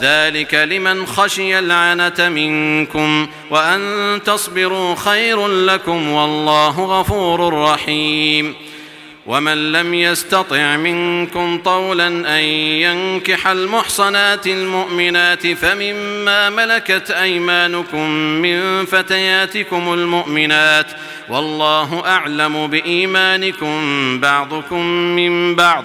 ذلك لمن خشي العنة منكم وأن تصبروا خير لكم والله غفور رحيم. ومن لم يستطع منكم طولا أن ينكح المحصنات المؤمنات فمما ملكت أيمانكم من فتياتكم المؤمنات والله أعلم بإيمانكم بعضكم من بعض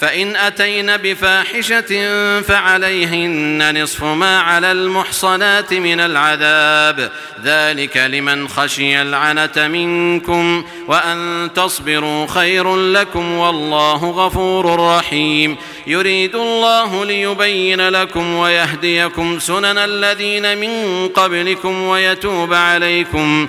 فإن أتين بفاحشة فعليهن نصف ما على المحصنات من العذاب. ذلك لمن خشي العنة منكم وأن تصبروا خير لكم والله غفور رحيم. يريد الله ليبين لكم ويهديكم سنن الذين من قبلكم ويتوب عليكم.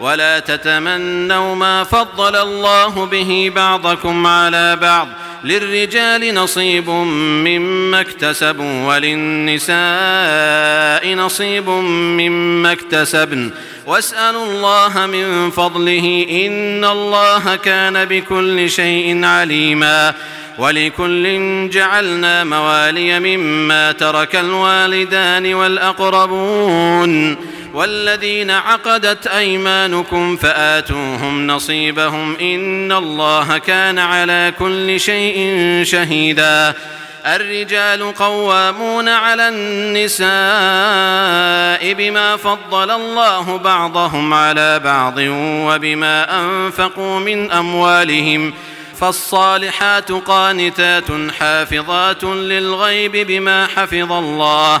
ولا تتمنوا ما فضل الله به بعضكم على بعض. للرجال نصيب مما اكتسبوا وللنساء نصيب مما اكتسبن. واسألوا الله من فضله إن الله كان بكل شيء عليما. ولكل جعلنا موالي مما ترك الوالدان والأقربون. والذين عقدت أيمانكم فآتوهم نصيبهم إن الله كان على كل شيء شهيدا الرجال قوامون على النساء بما فضل الله بعضهم على بعض وبما أنفقوا من أموالهم فالصالحات قانتات حافظات للغيب بما حفظ الله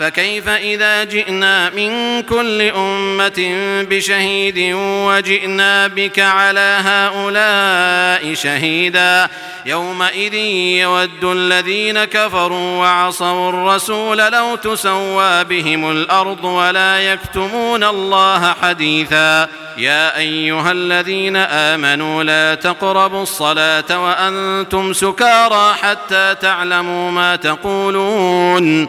فكيف إذا جئنا من كل أمة بشهيد وجئنا بك على هؤلاء شهيدا يومئذ يود الذين كفروا وعصوا الرسول لو تسوى بهم الأرض ولا يكتمون الله حديثا يا أيها الذين آمنوا لا تقربوا الصلاة وأنتم سكارى حتى تعلموا ما تقولون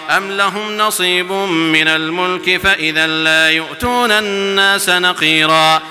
أم لهم نصيب من الملك فإذا لا يؤتون الناس نقيراً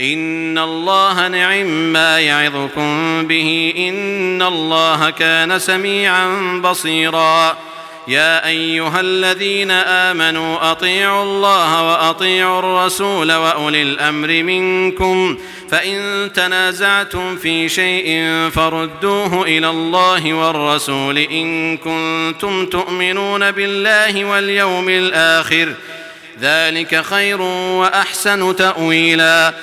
ان الله نعم ما يعظكم به ان الله كان سميعا بصيرا يا ايها الذين امنوا اطيعوا الله واطيعوا الرسول واولي الامر منكم فان تنازعتم في شيء فردوه إلى الله والرسول ان كنتم تؤمنون بالله واليوم الآخر ذلك خير واحسن تاويلا